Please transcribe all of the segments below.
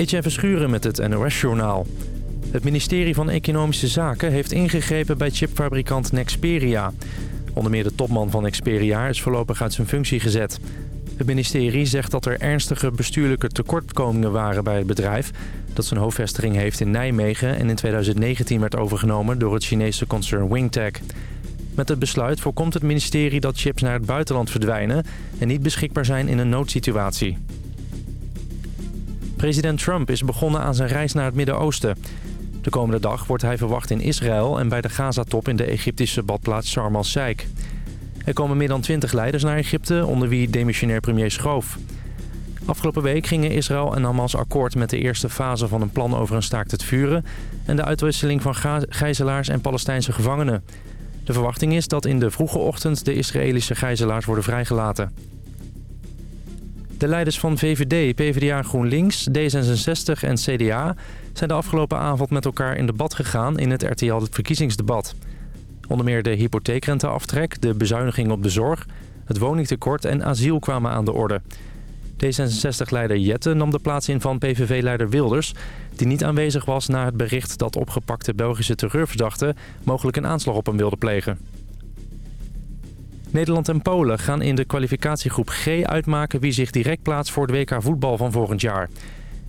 Etienne Verschuren met het NOS-journaal. Het ministerie van Economische Zaken heeft ingegrepen bij chipfabrikant Nexperia. Onder meer de topman van Nexperia is voorlopig uit zijn functie gezet. Het ministerie zegt dat er ernstige bestuurlijke tekortkomingen waren bij het bedrijf... dat zijn hoofdvestiging heeft in Nijmegen en in 2019 werd overgenomen door het Chinese concern Wingtech. Met het besluit voorkomt het ministerie dat chips naar het buitenland verdwijnen... en niet beschikbaar zijn in een noodsituatie. President Trump is begonnen aan zijn reis naar het Midden-Oosten. De komende dag wordt hij verwacht in Israël en bij de Gazatop in de Egyptische badplaats Sharm el-Sheikh. Er komen meer dan 20 leiders naar Egypte, onder wie demissionair premier Schoof. Afgelopen week gingen Israël en Hamas akkoord met de eerste fase van een plan over een staakt het vuren... en de uitwisseling van gijzelaars en Palestijnse gevangenen. De verwachting is dat in de vroege ochtend de Israëlische gijzelaars worden vrijgelaten. De leiders van VVD, PvdA GroenLinks, D66 en CDA... zijn de afgelopen avond met elkaar in debat gegaan in het RTL het verkiezingsdebat. Onder meer de hypotheekrenteaftrek, de bezuiniging op de zorg... het woningtekort en asiel kwamen aan de orde. D66-leider Jette nam de plaats in van PVV-leider Wilders... die niet aanwezig was na het bericht dat opgepakte Belgische terreurverdachten... mogelijk een aanslag op hem wilden plegen. Nederland en Polen gaan in de kwalificatiegroep G uitmaken... wie zich direct plaatst voor de WK voetbal van volgend jaar.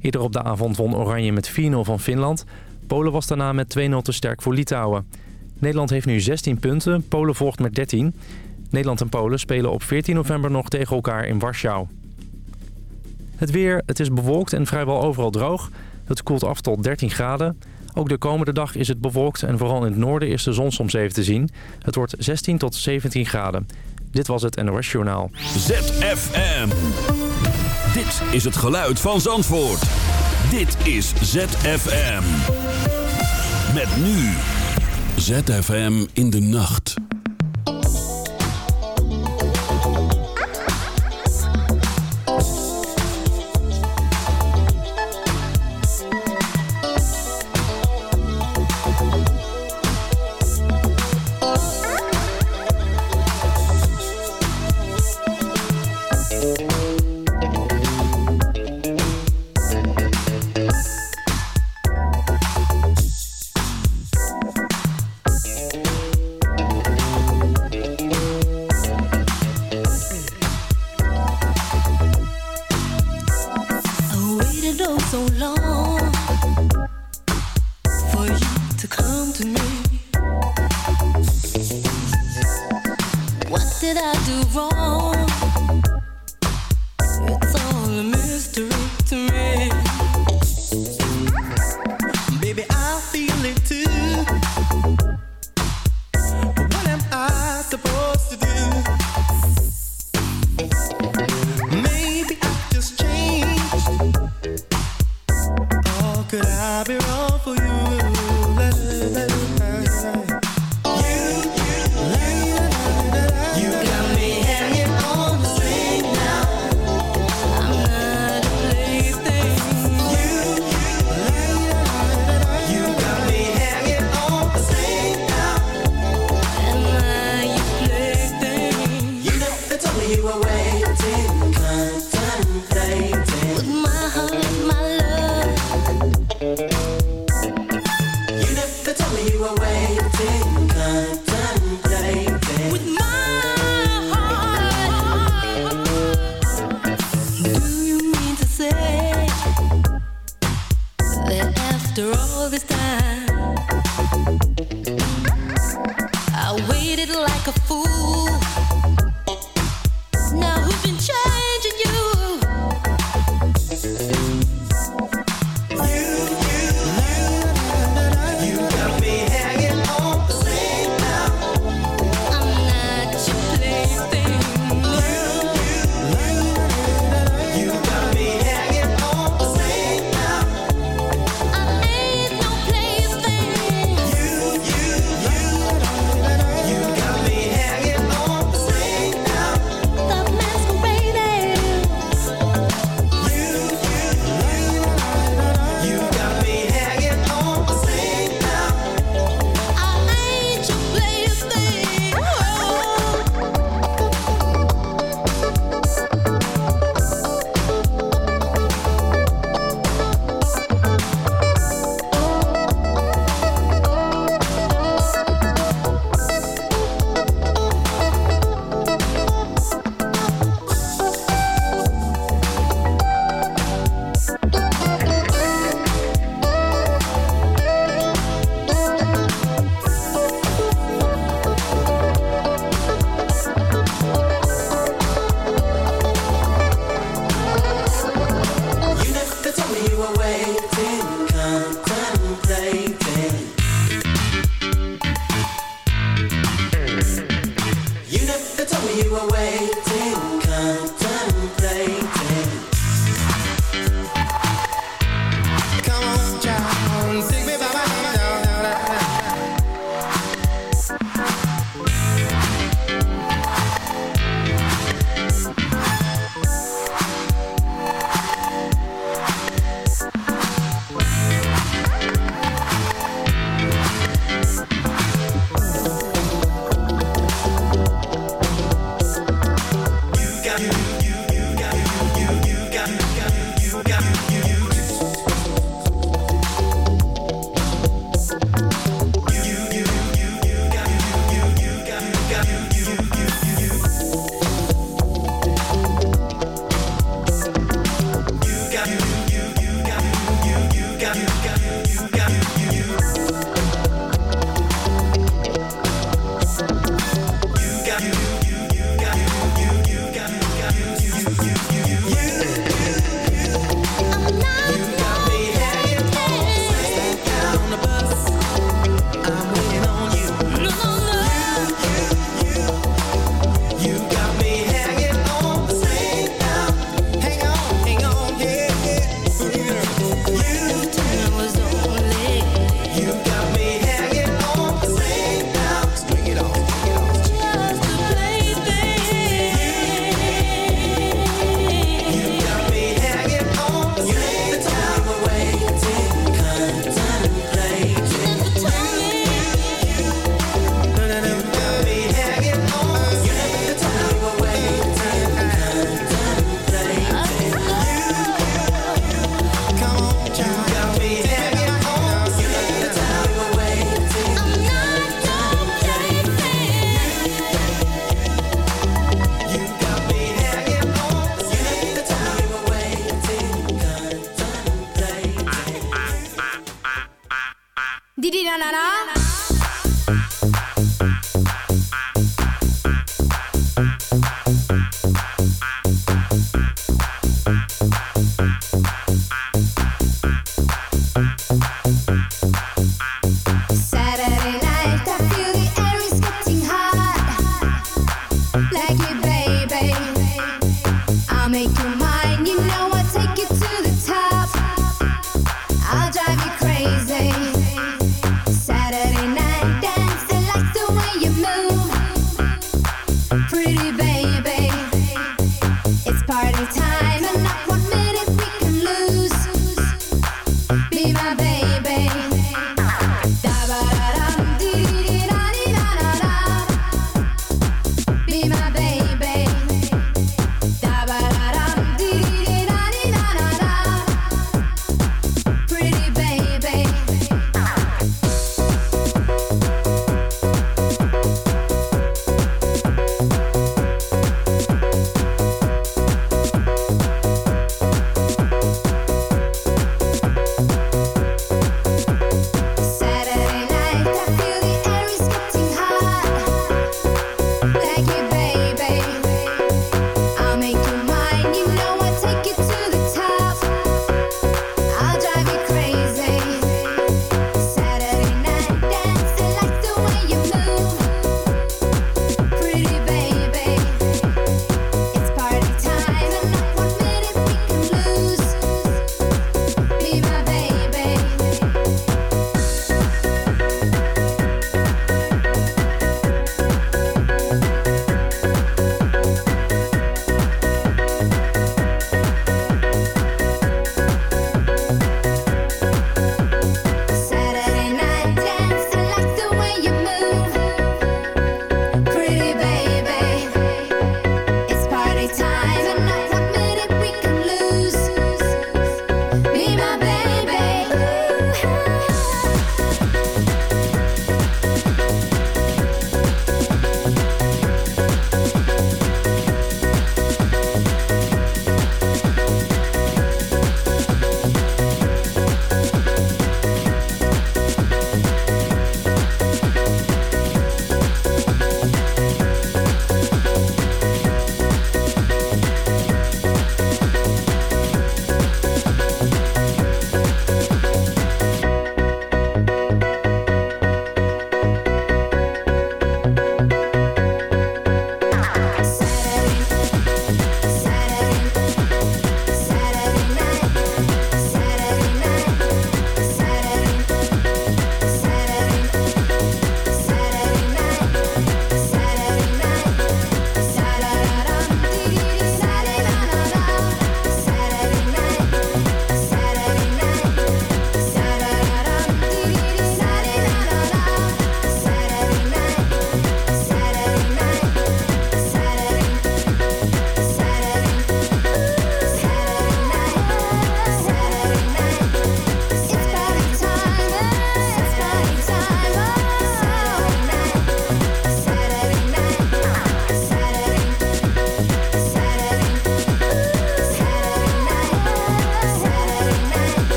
Eerder op de avond won Oranje met 4-0 van Finland. Polen was daarna met 2-0 te sterk voor Litouwen. Nederland heeft nu 16 punten, Polen volgt met 13. Nederland en Polen spelen op 14 november nog tegen elkaar in Warschau. Het weer, het is bewolkt en vrijwel overal droog. Het koelt af tot 13 graden. Ook de komende dag is het bewolkt en vooral in het noorden is de zon soms even te zien. Het wordt 16 tot 17 graden. Dit was het NOS Journaal. ZFM. Dit is het geluid van Zandvoort. Dit is ZFM. Met nu. ZFM in de nacht.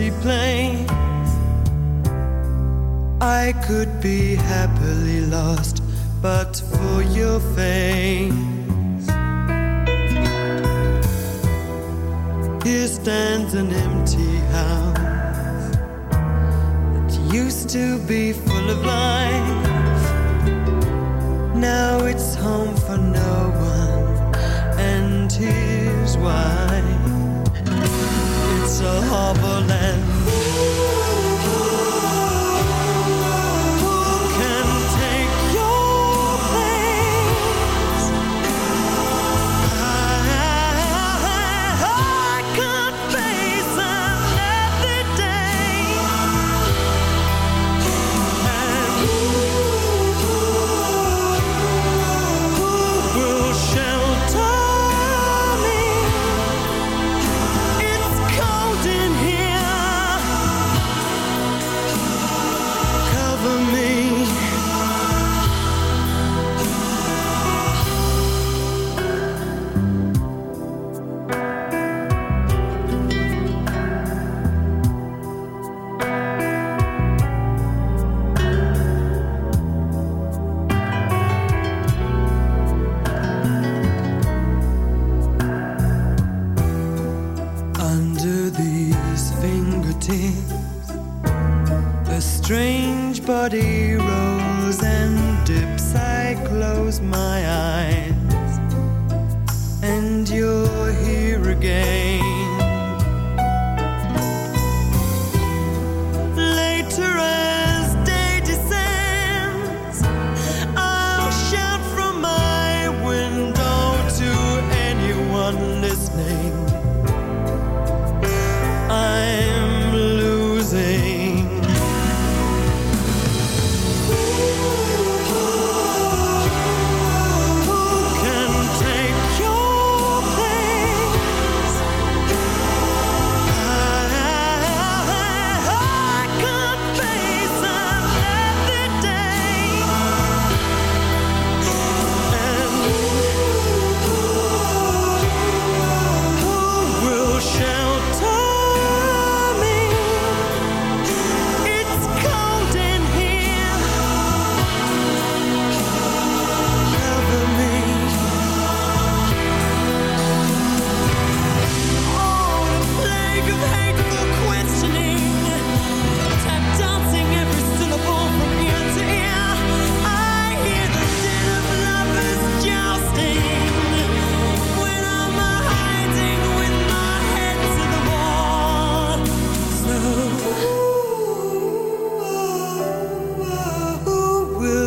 empty place? I could be happily lost, but body rolls and dips. I close my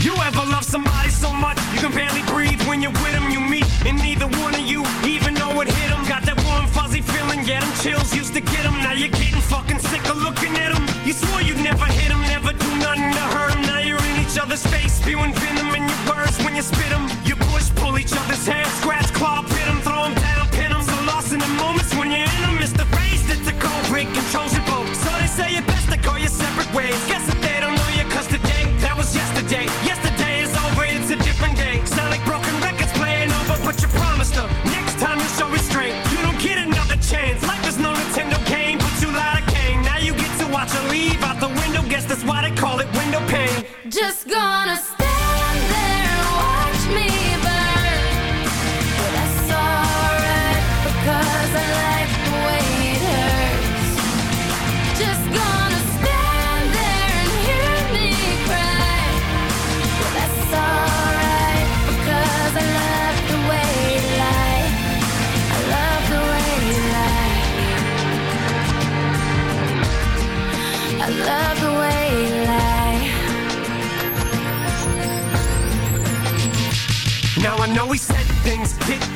You ever love somebody so much? You can barely breathe when you're with them, you meet, and neither one of you even know it hit them. Got that warm, fuzzy feeling, get them chills, used to get them. Now you're getting fucking sick of looking at them. You swore you'd never hit them, never do nothing to hurt them. Now you're in each other's face, spewing venom in your words when you spit them. You push, pull each other's hair, scratch, claw,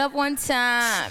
Up one time.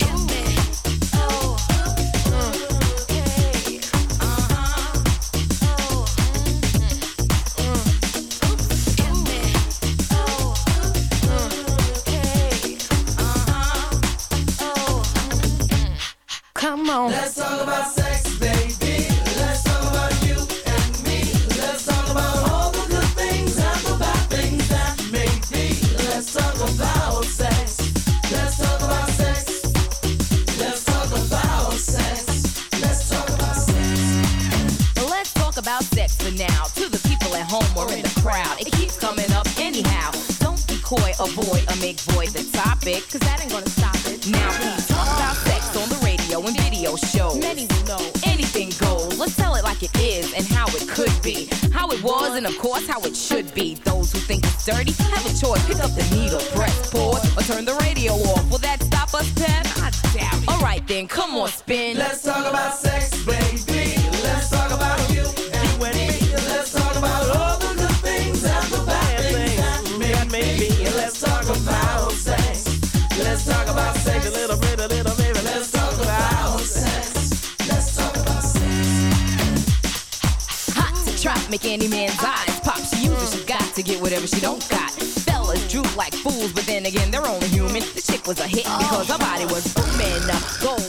Then, come on, spin. Let's talk about sex, baby. Let's talk about you and me. Let's talk about all the good things and the bad things that make me. Let's talk about sex. Let's talk about sex a little bit, a little baby. Let's talk about sex. Let's talk about sex. Hot to trap, make any man's eyes pop. She uses, she got to get whatever she don't got. Fellas droop like fools, but then again, they're only human. The chick was a hit because her body was booming. Gold,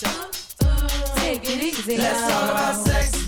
Take it easy. Let's talk about sex,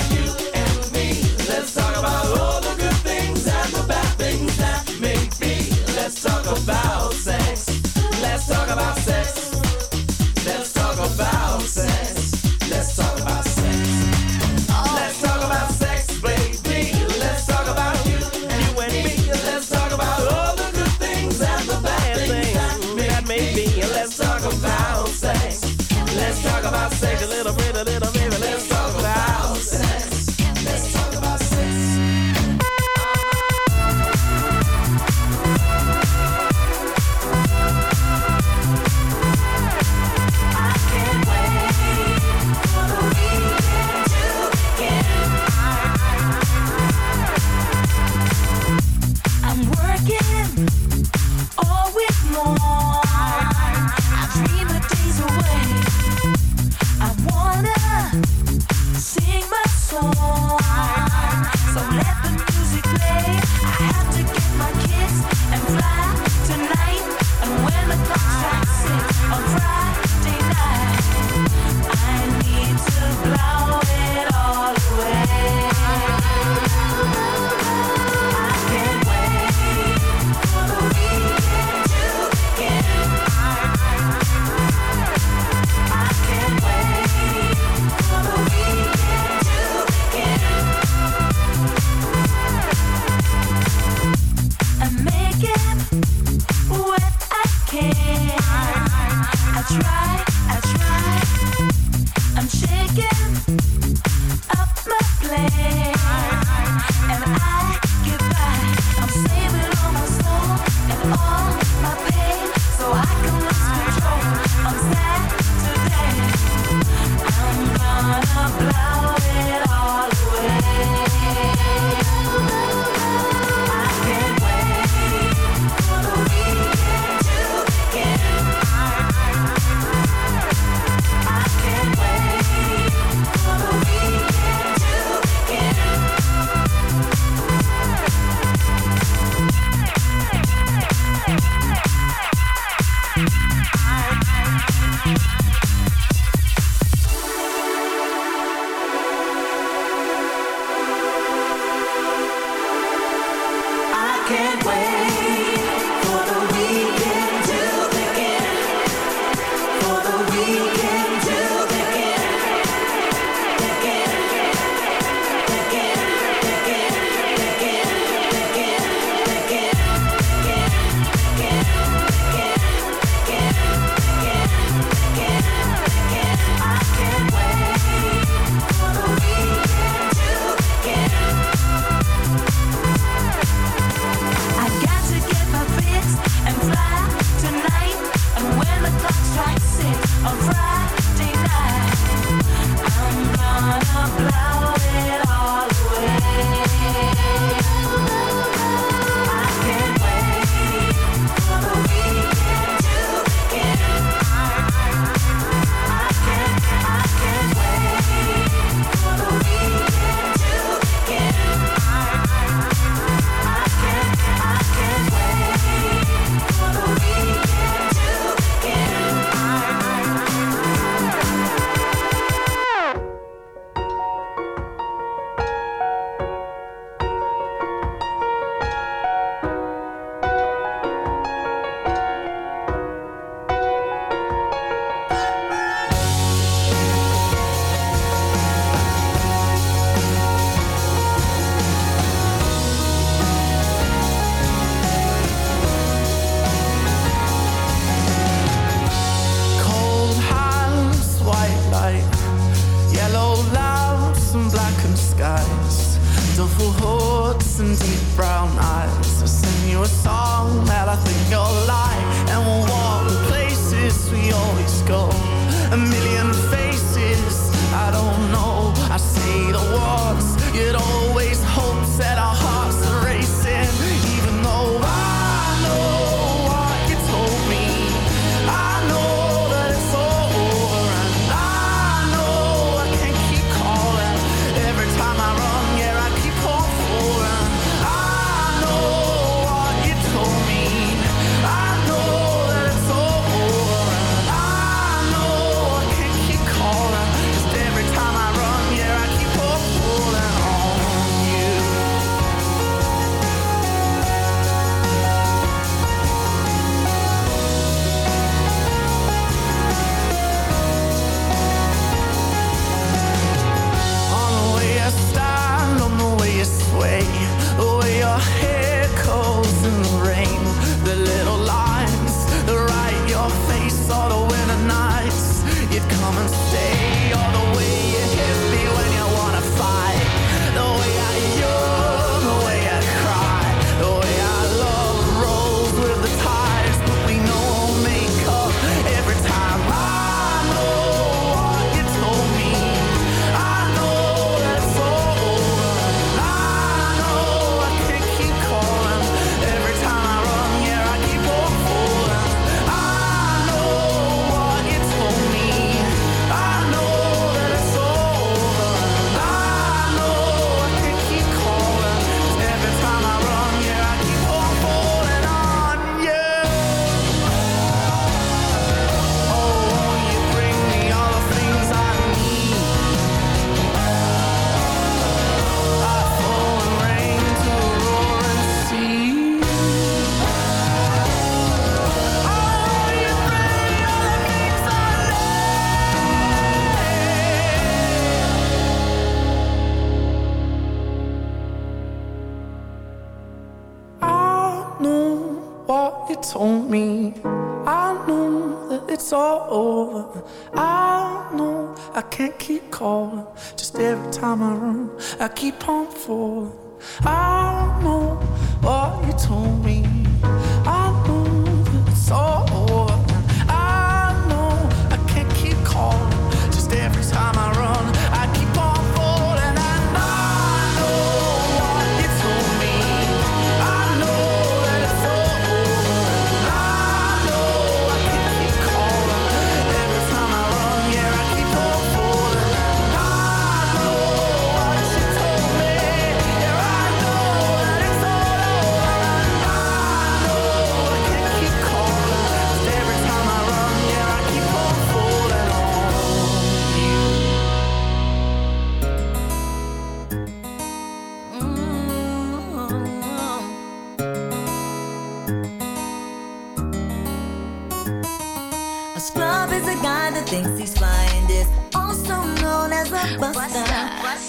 thinks he's flying is also known as a buster.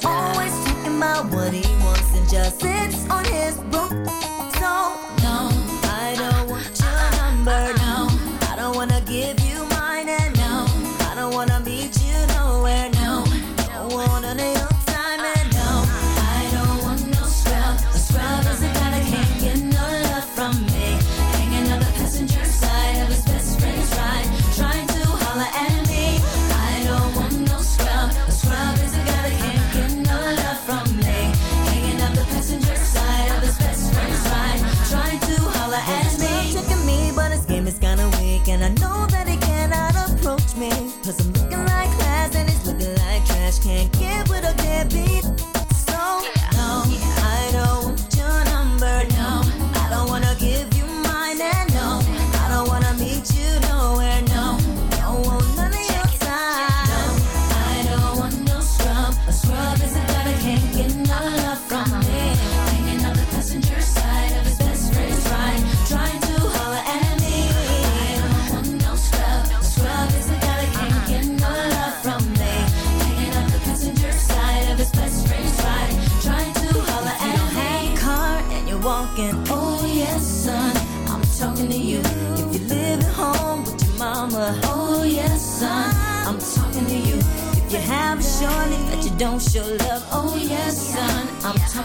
Always talking about what he wants and just sits on his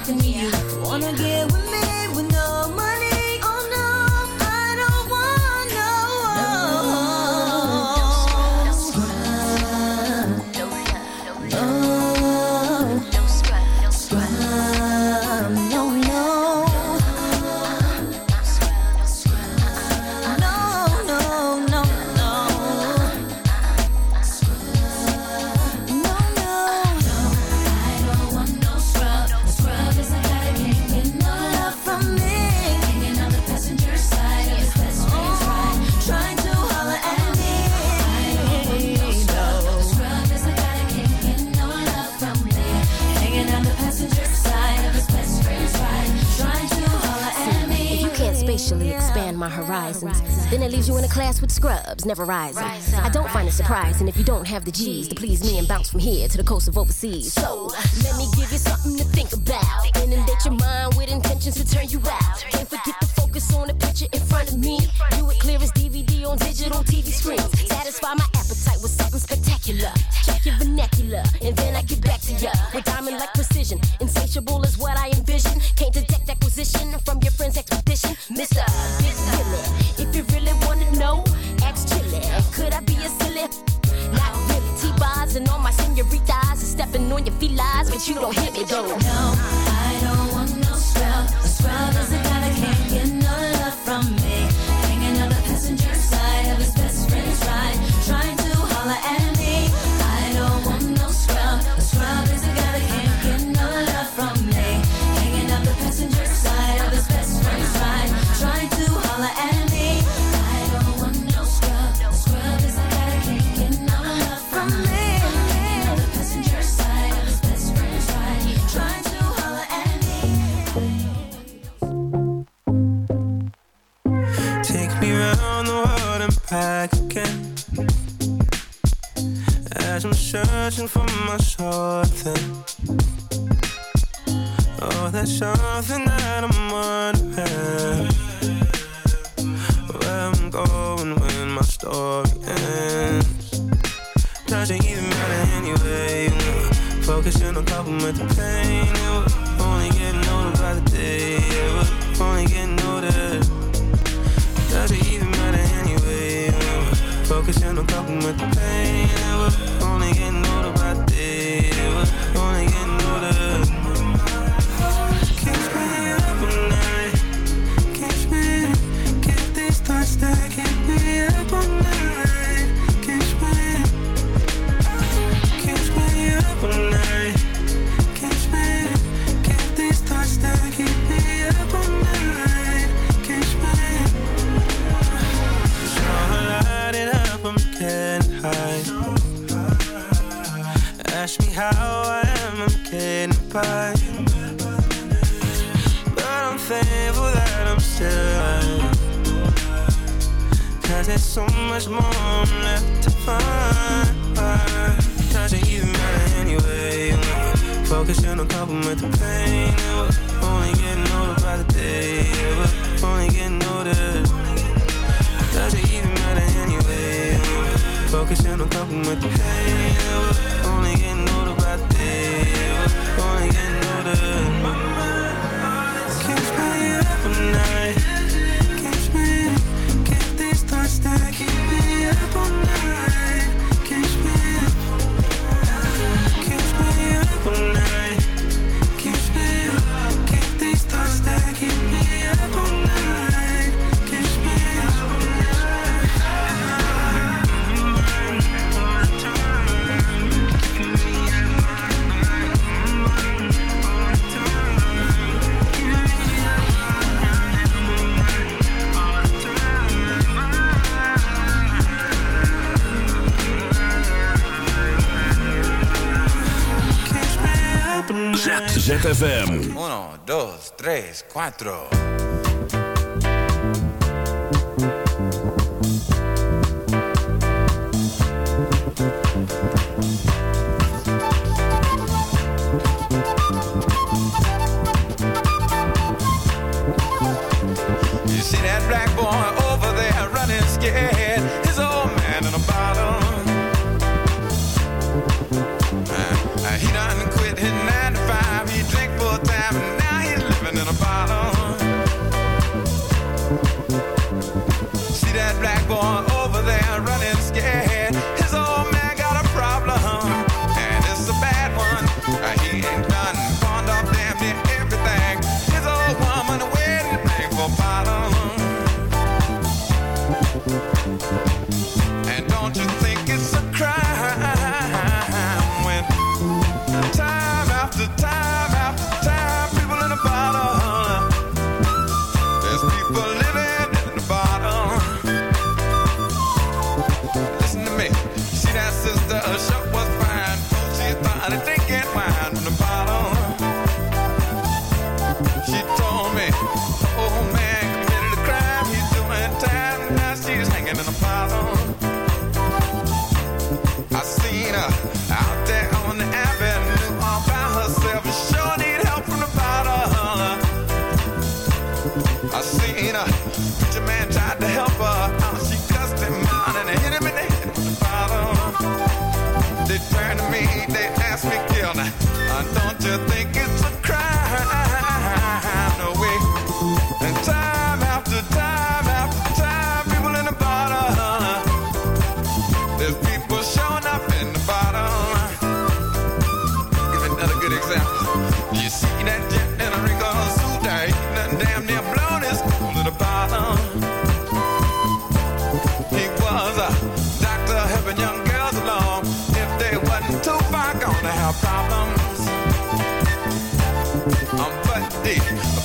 to you. Wanna get never rising. I don't find it surprising if you don't have the G's to please me and bounce from here to the coast of overseas. So, let me give you something to think about. Inundate your mind with intentions to turn you out. Back again. As I'm searching for my something. Oh, there's something that I'm wondering. Where I'm going when my story ends. Doesn't even matter anyway. Focusing on coping with the pain. Yeah, we're only getting older by the day. Yeah, we're only getting older. Focusing on coping with the pain. We're only getting older by the day. We're only getting older. Keeps me up all night. Keeps me, get these thoughts that keep me up all night. Alive. Cause there's so much more I'm left to find. Doesn't even matter anyway. Focusing on coping with the pain. We're only getting older by the day. We're only getting older. Doesn't even matter anyway. Focusing on coping with the pain. We're only getting older by the day. We're only getting older. Me tres, cuatro. day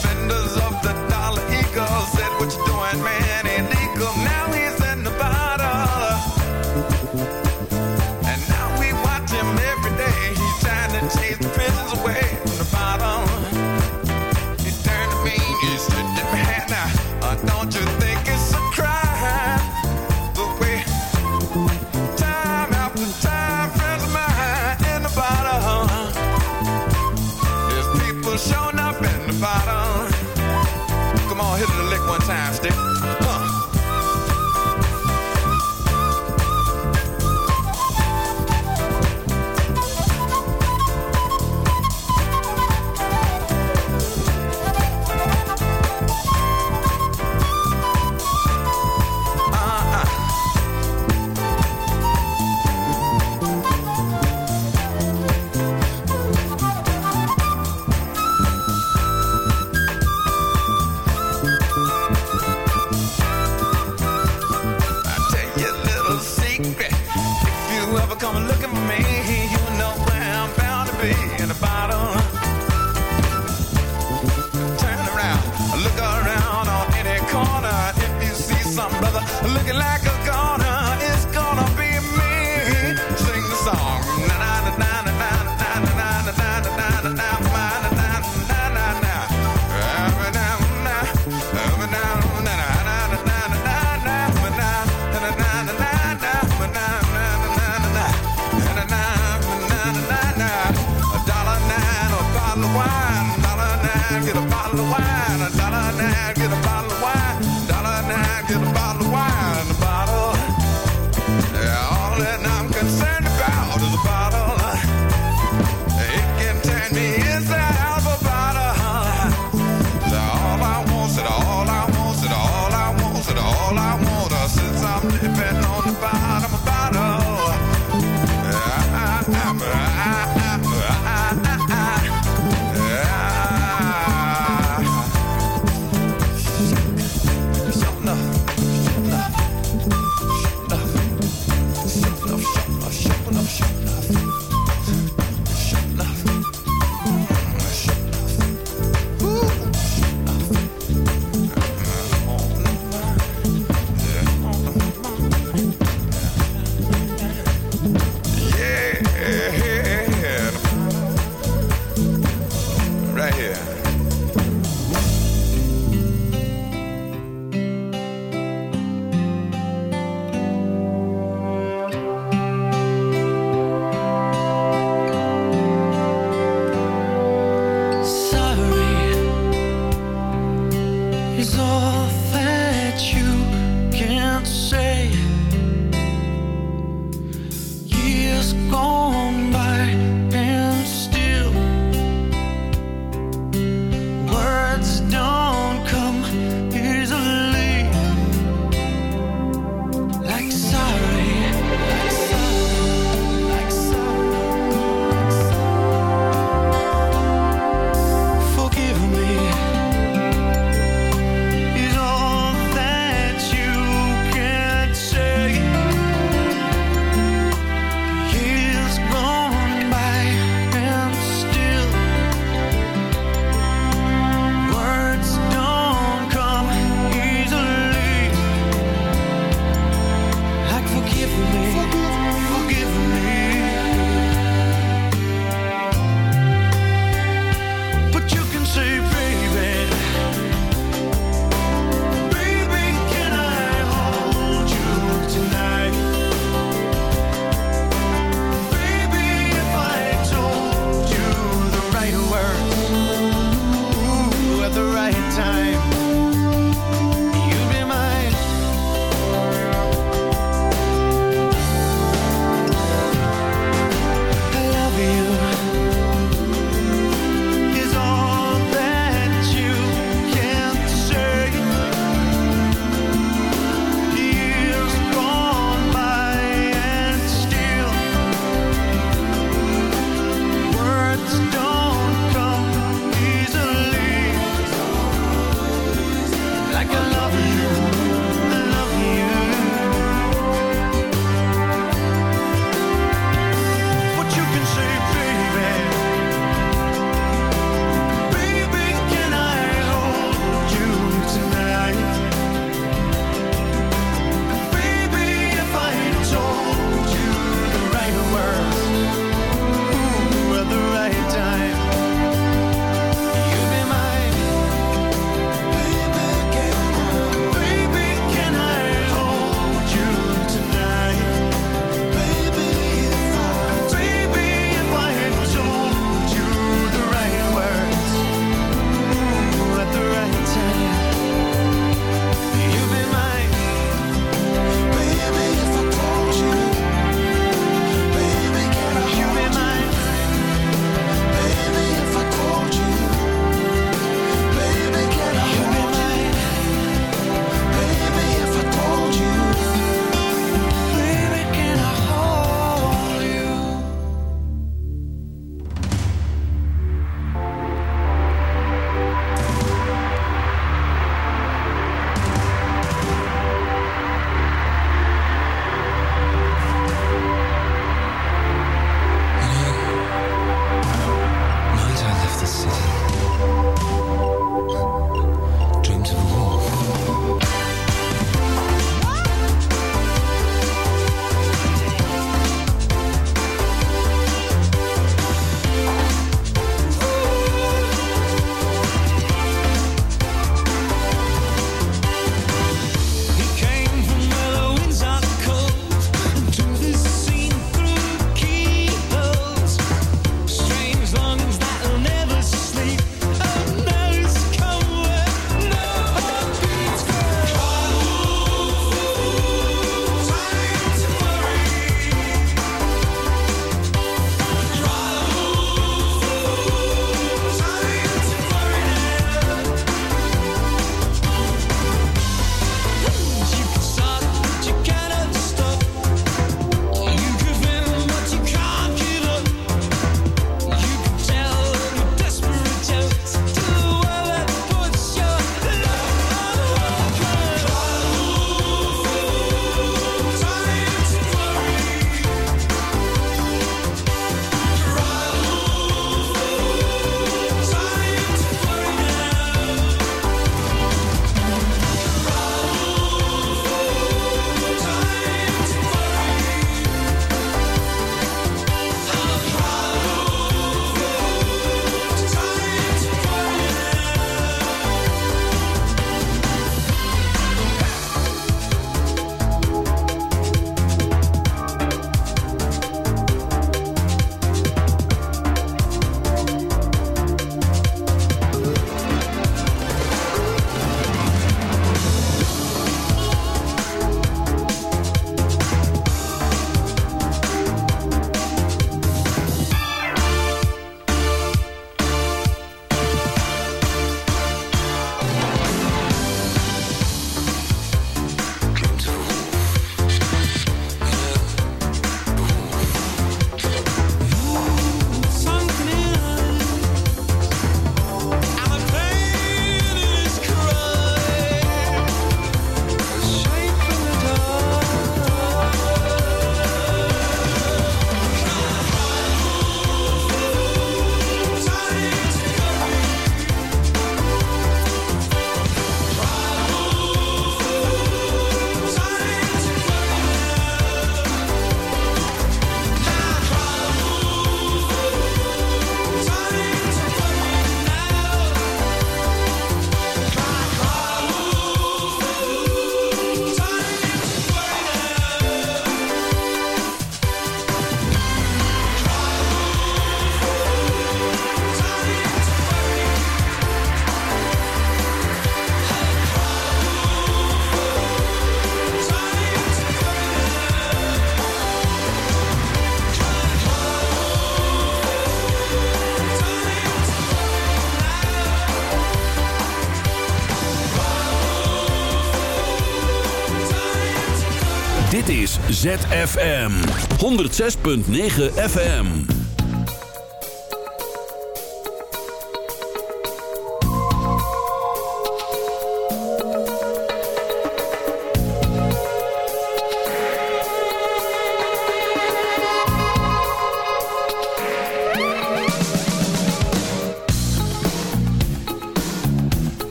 ZFM 106.9 FM.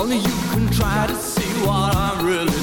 Only you can try to see what I'm really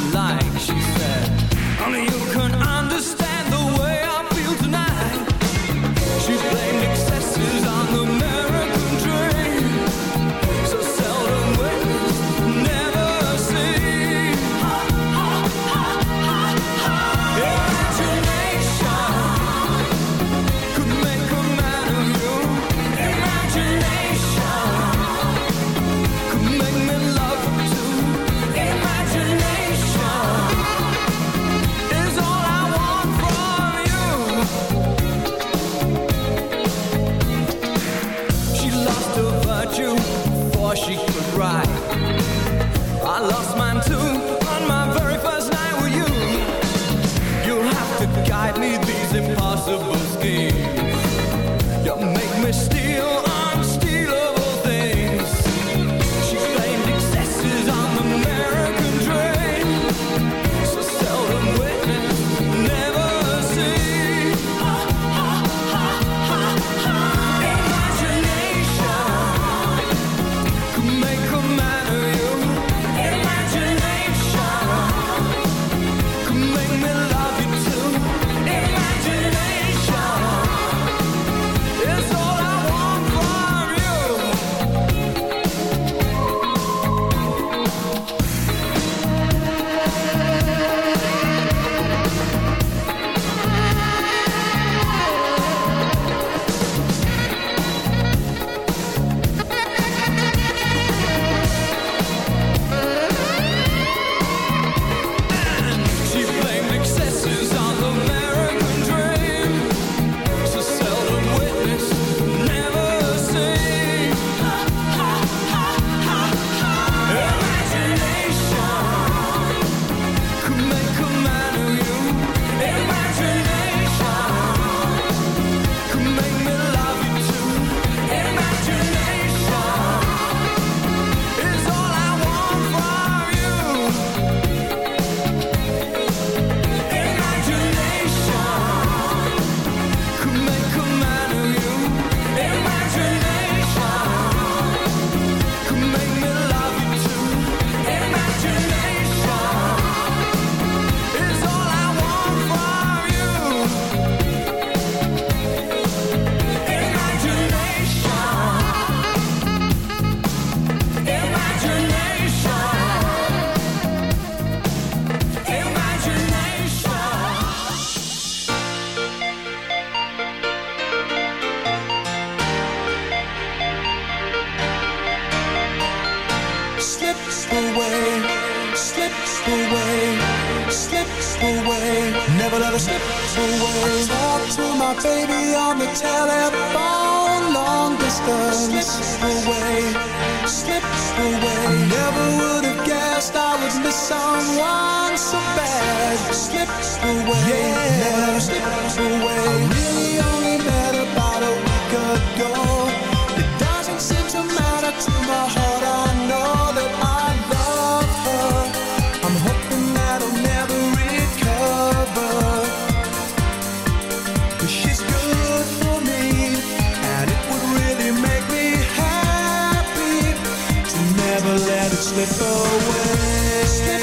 slip away, slip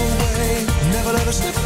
away, never let us slip